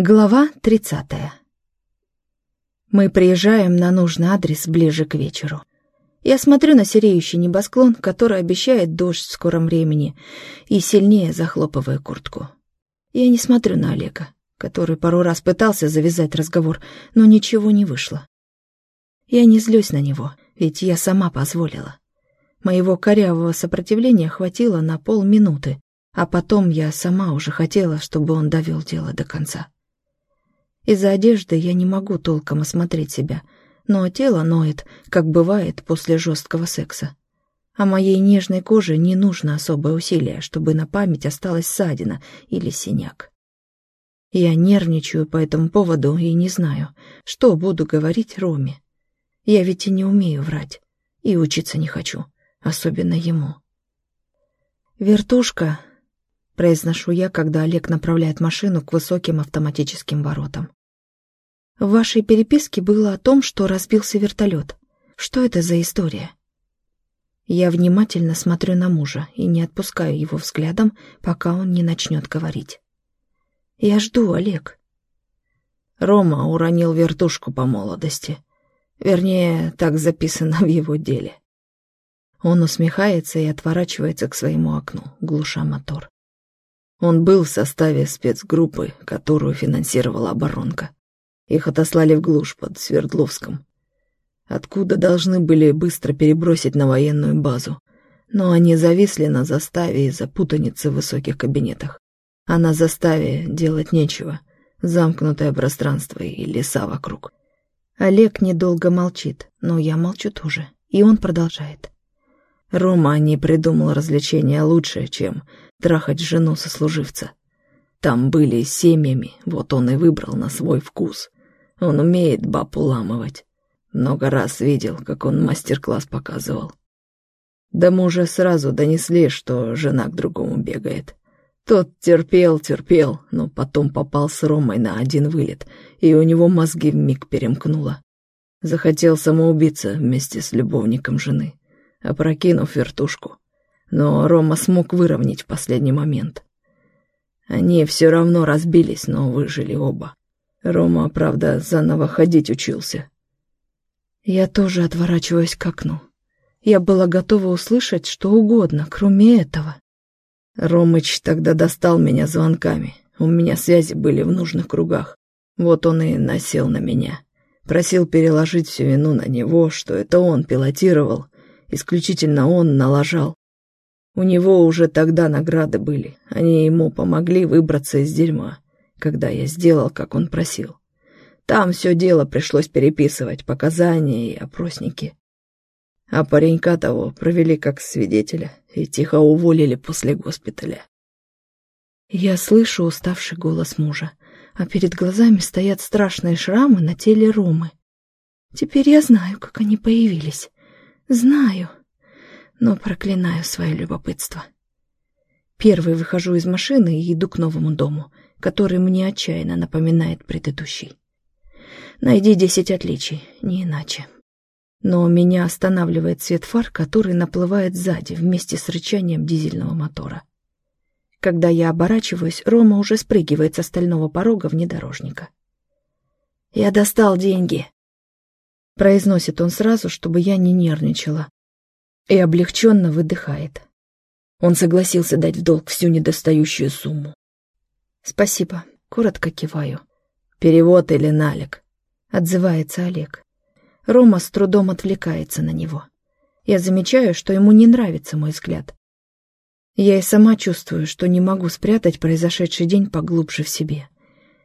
Глава 30. Мы приезжаем на нужный адрес ближе к вечеру. Я смотрю на сереющий небосклон, который обещает дождь в скором времени, и сильнее захлопываю куртку. Я не смотрю на Олега, который пару раз пытался завязать разговор, но ничего не вышло. Я не злюсь на него, ведь я сама позволила. Моего корявого сопротивления хватило на полминуты, а потом я сама уже хотела, чтобы он довел дело до конца. Из-за одежды я не могу толком осмотреть себя, но тело ноет, как бывает после жесткого секса. А моей нежной коже не нужно особое усилие, чтобы на память осталась ссадина или синяк. Я нервничаю по этому поводу и не знаю, что буду говорить Роме. Я ведь и не умею врать, и учиться не хочу, особенно ему. «Вертушка», — произношу я, когда Олег направляет машину к высоким автоматическим воротам. В вашей переписке было о том, что разбился вертолет. Что это за история? Я внимательно смотрю на мужа и не отпускаю его взглядом, пока он не начнет говорить. Я жду, Олег. Рома уронил вертушку по молодости. Вернее, так записано в его деле. Он усмехается и отворачивается к своему окну, глуша мотор. Он был в составе спецгруппы, которую финансировала оборонка. Их отослали в глушь под Свердловском, откуда должны были быстро перебросить на военную базу. Но они зависли на заставе из-за путаницы в высоких кабинетах. А на заставе делать нечего. Замкнутое пространство и леса вокруг. Олег недолго молчит, но я молчу тоже. И он продолжает. Рома не придумал развлечения лучше, чем трахать жену сослуживца. Там были семьями, вот он и выбрал на свой вкус. Он умеет баб уламывать. Много раз видел, как он мастер-класс показывал. Да мужа сразу донесли, что жена к другому бегает. Тот терпел, терпел, но потом попал с Ромой на один вылет, и у него мозги вмиг перемкнуло. Захотел самоубиться вместе с любовником жены, опрокинув вертушку. Но Рома смог выровнять в последний момент. Они все равно разбились, но выжили оба. Рома, правда, заново ходить учился. Я тоже отворачиваюсь к окну. Я была готова услышать что угодно, кроме этого. Ромыч тогда достал меня звонками. У меня связи были в нужных кругах. Вот он и насел на меня. Просил переложить всю вину на него, что это он пилотировал. Исключительно он налажал. У него уже тогда награды были. Они ему помогли выбраться из дерьма когда я сделал, как он просил. Там все дело пришлось переписывать, показания и опросники. А паренька того провели как свидетеля и тихо уволили после госпиталя. Я слышу уставший голос мужа, а перед глазами стоят страшные шрамы на теле Ромы. Теперь я знаю, как они появились. Знаю, но проклинаю свое любопытство. Первый выхожу из машины и иду к новому дому — который мне отчаянно напоминает предыдущий. Найди десять отличий, не иначе. Но меня останавливает свет фар, который наплывает сзади вместе с рычанием дизельного мотора. Когда я оборачиваюсь, Рома уже спрыгивает с остального порога внедорожника. «Я достал деньги», — произносит он сразу, чтобы я не нервничала, и облегченно выдыхает. Он согласился дать в долг всю недостающую сумму. «Спасибо», — коротко киваю. «Перевод или налик?» — отзывается Олег. Рома с трудом отвлекается на него. Я замечаю, что ему не нравится мой взгляд. Я и сама чувствую, что не могу спрятать произошедший день поглубже в себе.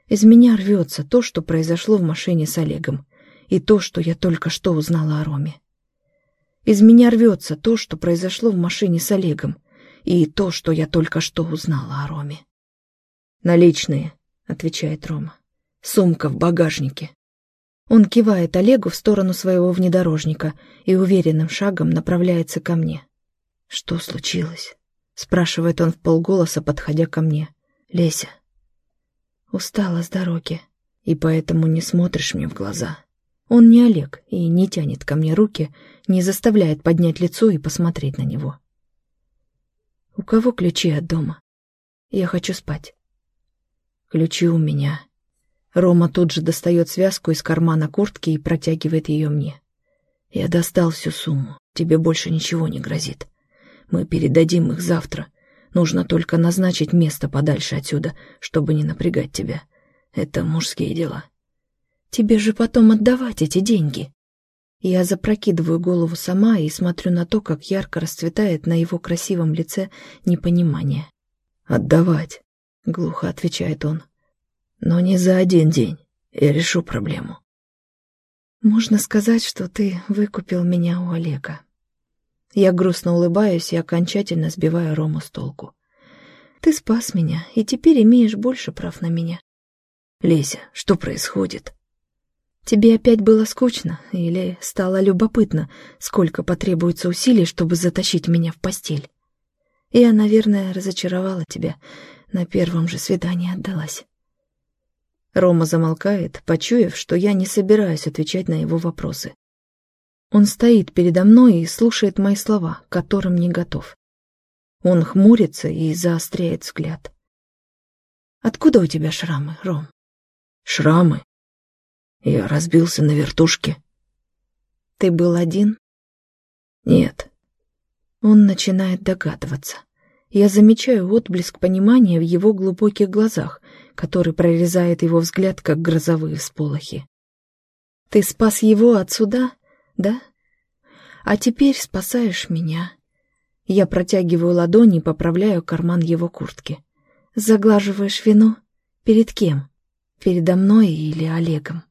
Из меня рвется то, что произошло в машине с Олегом, и то, что я только что узнала о Роме. Из меня рвется то, что произошло в машине с Олегом, и то, что я только что узнала о Роме. «Наличные», — отвечает Рома. «Сумка в багажнике». Он кивает Олегу в сторону своего внедорожника и уверенным шагом направляется ко мне. «Что случилось?» — спрашивает он в полголоса, подходя ко мне. «Леся». «Устала с дороги, и поэтому не смотришь мне в глаза». Он не Олег и не тянет ко мне руки, не заставляет поднять лицо и посмотреть на него. «У кого ключи от дома? Я хочу спать». Ключи у меня. Рома тут же достает связку из кармана куртки и протягивает ее мне. «Я достал всю сумму. Тебе больше ничего не грозит. Мы передадим их завтра. Нужно только назначить место подальше отсюда, чтобы не напрягать тебя. Это мужские дела». «Тебе же потом отдавать эти деньги». Я запрокидываю голову сама и смотрю на то, как ярко расцветает на его красивом лице непонимание. «Отдавать», — глухо отвечает он. «Но не за один день. Я решу проблему». «Можно сказать, что ты выкупил меня у Олега». Я грустно улыбаюсь и окончательно сбиваю Рому с толку. «Ты спас меня, и теперь имеешь больше прав на меня». «Леся, что происходит?» «Тебе опять было скучно или стало любопытно, сколько потребуется усилий, чтобы затащить меня в постель?» Я, наверное, разочаровала тебя. На первом же свидании отдалась. Рома замолкает, почуяв, что я не собираюсь отвечать на его вопросы. Он стоит передо мной и слушает мои слова, к которым не готов. Он хмурится и заостряет взгляд. «Откуда у тебя шрамы, Ром?» «Шрамы? Я разбился на вертушке». «Ты был один?» «Нет». Он начинает догадываться. Я замечаю отблеск понимания в его глубоких глазах, который прорезает его взгляд, как грозовые всполохи. «Ты спас его от суда, да? А теперь спасаешь меня». Я протягиваю ладони и поправляю карман его куртки. «Заглаживаешь вину? Перед кем? Передо мной или Олегом?»